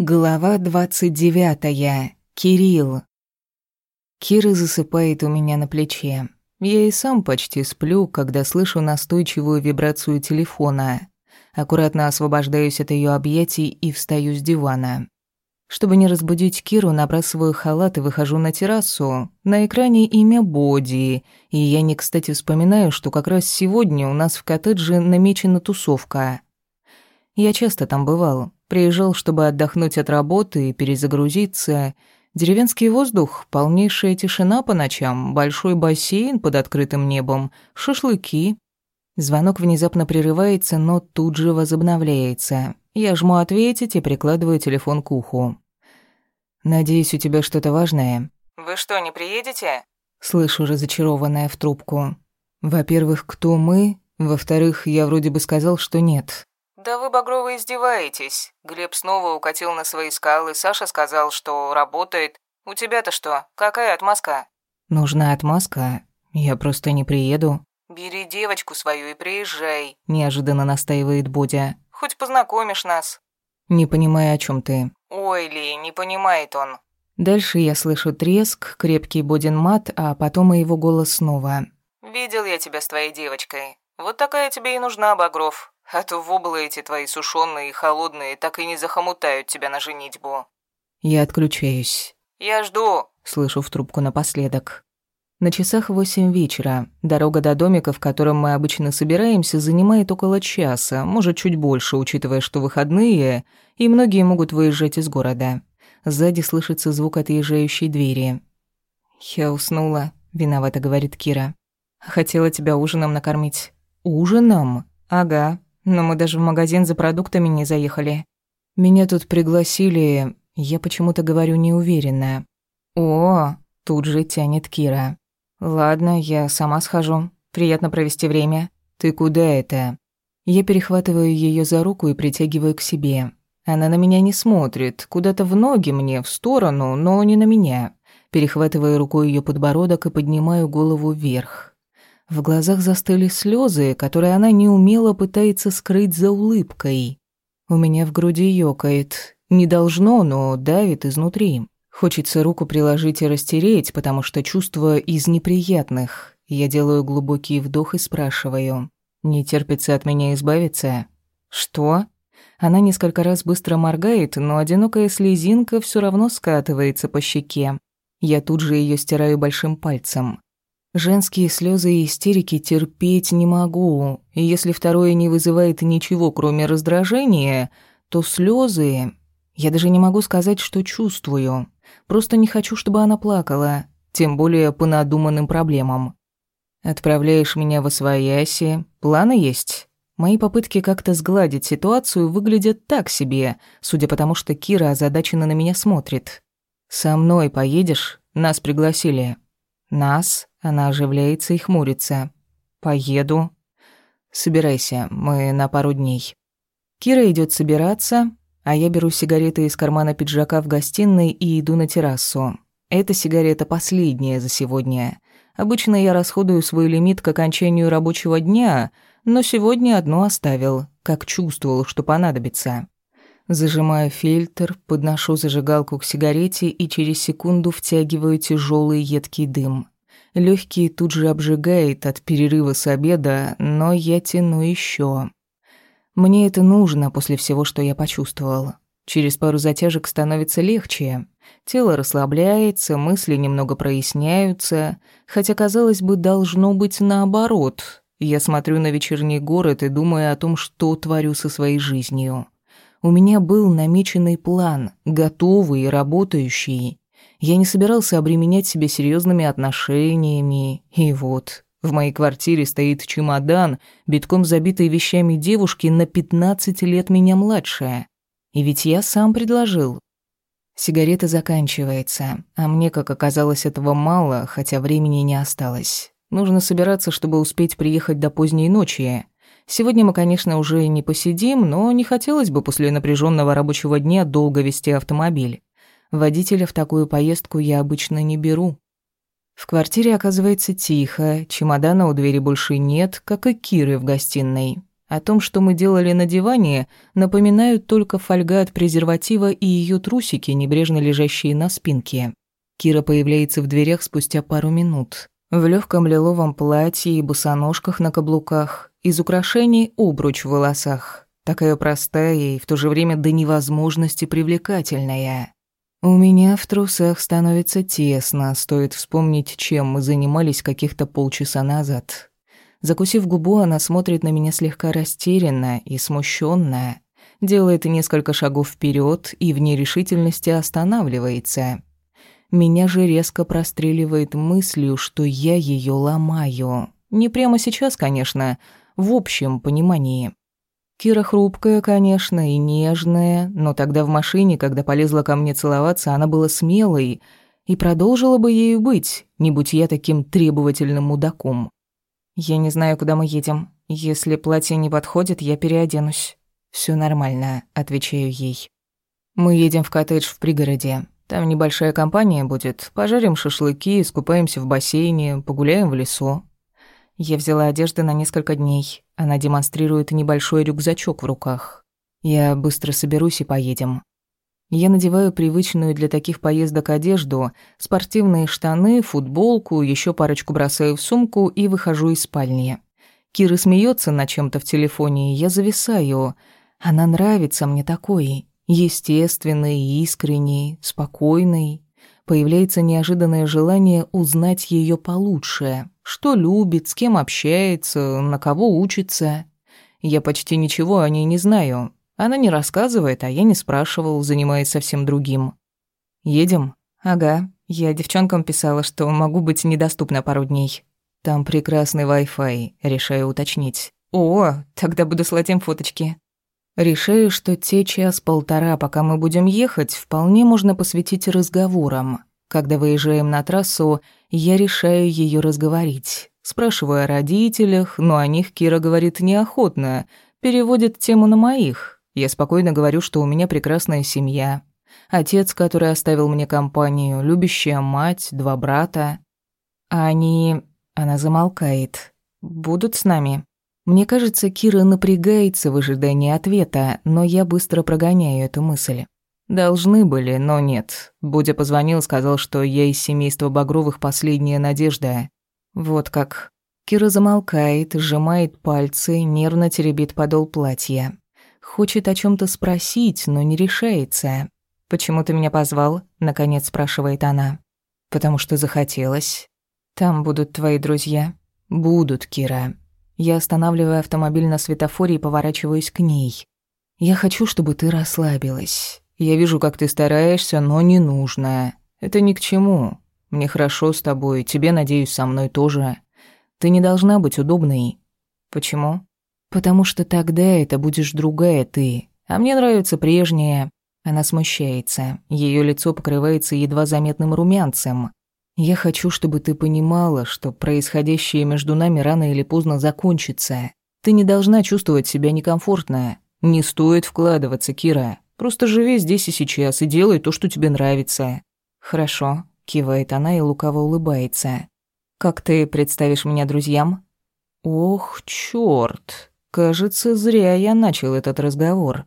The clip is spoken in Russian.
Глава 29. Кирилл. Кира засыпает у меня на плече. Я и сам почти сплю, когда слышу настойчивую вибрацию телефона. Аккуратно освобождаюсь от ее объятий и встаю с дивана. Чтобы не разбудить Киру, набрасываю халат и выхожу на террасу. На экране имя Боди, и я не кстати вспоминаю, что как раз сегодня у нас в коттедже намечена тусовка — я часто там бывал. Приезжал, чтобы отдохнуть от работы и перезагрузиться. Деревенский воздух, полнейшая тишина по ночам, большой бассейн под открытым небом, шашлыки. Звонок внезапно прерывается, но тут же возобновляется. Я жму «Ответить» и прикладываю телефон к уху. «Надеюсь, у тебя что-то важное?» «Вы что, не приедете?» Слышу разочарованное в трубку. «Во-первых, кто мы? Во-вторых, я вроде бы сказал, что нет. «Да вы, Багровы, издеваетесь!» Глеб снова укатил на свои скалы. Саша сказал, что работает. «У тебя-то что? Какая отмазка?» «Нужна отмазка. Я просто не приеду». «Бери девочку свою и приезжай», – неожиданно настаивает Бодя. «Хоть познакомишь нас». «Не понимаю, о чем ты». «Ой, Ли, не понимает он». Дальше я слышу треск, крепкий Бодин мат, а потом и его голос снова. «Видел я тебя с твоей девочкой. Вот такая тебе и нужна, Багров. А то воблы эти твои сушёные и холодные так и не захомутают тебя на женитьбу». «Я отключаюсь». «Я жду», — слышу в трубку напоследок. На часах восемь вечера. Дорога до домика, в котором мы обычно собираемся, занимает около часа, может, чуть больше, учитывая, что выходные, и многие могут выезжать из города. Сзади слышится звук отъезжающей двери. «Я уснула», — виновата говорит Кира. «Хотела тебя ужином накормить». «Ужином? Ага, но мы даже в магазин за продуктами не заехали. Меня тут пригласили, я почему-то говорю неуверенно. О, тут же тянет Кира. Ладно, я сама схожу. Приятно провести время. Ты куда это? Я перехватываю ее за руку и притягиваю к себе. Она на меня не смотрит, куда-то в ноги мне, в сторону, но не на меня. Перехватываю рукой ее подбородок и поднимаю голову вверх. В глазах застыли слезы, которые она неумело пытается скрыть за улыбкой. У меня в груди ёкает. Не должно, но давит изнутри. Хочется руку приложить и растереть, потому что чувство из неприятных. Я делаю глубокий вдох и спрашиваю. «Не терпится от меня избавиться?» «Что?» Она несколько раз быстро моргает, но одинокая слезинка все равно скатывается по щеке. Я тут же ее стираю большим пальцем. Женские слезы и истерики терпеть не могу. И если второе не вызывает ничего, кроме раздражения, то слезы... Я даже не могу сказать, что чувствую. Просто не хочу, чтобы она плакала, тем более по надуманным проблемам. Отправляешь меня во свояси. Планы есть? Мои попытки как-то сгладить ситуацию выглядят так себе, судя по тому, что Кира озадаченно на меня смотрит. «Со мной поедешь? Нас пригласили». Нас она оживляется и хмурится. «Поеду». «Собирайся, мы на пару дней». Кира идет собираться, а я беру сигареты из кармана пиджака в гостиной и иду на террасу. Эта сигарета последняя за сегодня. Обычно я расходую свой лимит к окончанию рабочего дня, но сегодня одну оставил, как чувствовал, что понадобится. Зажимаю фильтр, подношу зажигалку к сигарете и через секунду втягиваю тяжелый едкий дым. Легкие тут же обжигает от перерыва с обеда, но я тяну еще. Мне это нужно после всего, что я почувствовала. Через пару затяжек становится легче. Тело расслабляется, мысли немного проясняются, хотя, казалось бы, должно быть наоборот. Я смотрю на вечерний город и думаю о том, что творю со своей жизнью. У меня был намеченный план, готовый, работающий. Я не собирался обременять себя серьезными отношениями. И вот, в моей квартире стоит чемодан, битком забитый вещами девушки на 15 лет меня младшая. И ведь я сам предложил. Сигарета заканчивается, а мне, как оказалось, этого мало, хотя времени не осталось. Нужно собираться, чтобы успеть приехать до поздней ночи. Сегодня мы, конечно, уже не посидим, но не хотелось бы после напряженного рабочего дня долго вести автомобиль. Водителя в такую поездку я обычно не беру. В квартире оказывается тихо, чемодана у двери больше нет, как и Киры в гостиной. О том, что мы делали на диване, напоминают только фольга от презерватива и ее трусики, небрежно лежащие на спинке. Кира появляется в дверях спустя пару минут. В легком лиловом платье и босоножках на каблуках из украшений обруч в волосах. Такая простая и в то же время до невозможности привлекательная. У меня в трусах становится тесно, стоит вспомнить, чем мы занимались каких-то полчаса назад. Закусив губу, она смотрит на меня слегка растерянно и смущенно, делает несколько шагов вперед и в нерешительности останавливается. Меня же резко простреливает мыслью, что я ее ломаю. Не прямо сейчас, конечно, в общем понимании. Кира хрупкая, конечно, и нежная, но тогда в машине, когда полезла ко мне целоваться, она была смелой и продолжила бы ею быть, не будь я таким требовательным мудаком. Я не знаю, куда мы едем. Если платье не подходит, я переоденусь. Все нормально, отвечаю ей. Мы едем в коттедж в пригороде. Там небольшая компания будет. Пожарим шашлыки, искупаемся в бассейне, погуляем в лесу. Я взяла одежды на несколько дней. Она демонстрирует небольшой рюкзачок в руках. Я быстро соберусь и поедем. Я надеваю привычную для таких поездок одежду, спортивные штаны, футболку, еще парочку бросаю в сумку и выхожу из спальни. Кира смеется на чем-то в телефоне, я зависаю. Она нравится мне такой, естественный, искренний, спокойный. Появляется неожиданное желание узнать ее получше. Что любит, с кем общается, на кого учится. Я почти ничего о ней не знаю. Она не рассказывает, а я не спрашивал, занимаясь совсем другим. Едем? Ага. Я девчонкам писала, что могу быть недоступна пару дней. Там прекрасный Wi-Fi, решаю уточнить. О, тогда буду слать им фоточки. Решаю, что те час-полтора, пока мы будем ехать, вполне можно посвятить разговорам. Когда выезжаем на трассу, я решаю ее разговорить. Спрашиваю о родителях, но о них Кира говорит неохотно, переводит тему на моих. Я спокойно говорю, что у меня прекрасная семья. Отец, который оставил мне компанию, любящая мать, два брата. А они... Она замолкает. «Будут с нами?» Мне кажется, Кира напрягается в ожидании ответа, но я быстро прогоняю эту мысль. Должны были, но нет. Будя позвонил, сказал, что ей семейство Багровых последняя надежда. Вот как. Кира замолкает, сжимает пальцы, нервно теребит подол платья. Хочет о чем то спросить, но не решается. «Почему ты меня позвал?» — наконец спрашивает она. «Потому что захотелось. Там будут твои друзья». «Будут, Кира». Я останавливаю автомобиль на светофоре и поворачиваюсь к ней. «Я хочу, чтобы ты расслабилась». Я вижу, как ты стараешься, но не нужно. Это ни к чему. Мне хорошо с тобой, тебе, надеюсь, со мной тоже. Ты не должна быть удобной. Почему? Потому что тогда это будешь другая ты. А мне нравится прежняя. Она смущается. Ее лицо покрывается едва заметным румянцем. Я хочу, чтобы ты понимала, что происходящее между нами рано или поздно закончится. Ты не должна чувствовать себя некомфортно. Не стоит вкладываться, Кира. Просто живи здесь и сейчас и делай то, что тебе нравится». «Хорошо», — кивает она и лукаво улыбается. «Как ты представишь меня друзьям?» «Ох, чёрт! Кажется, зря я начал этот разговор».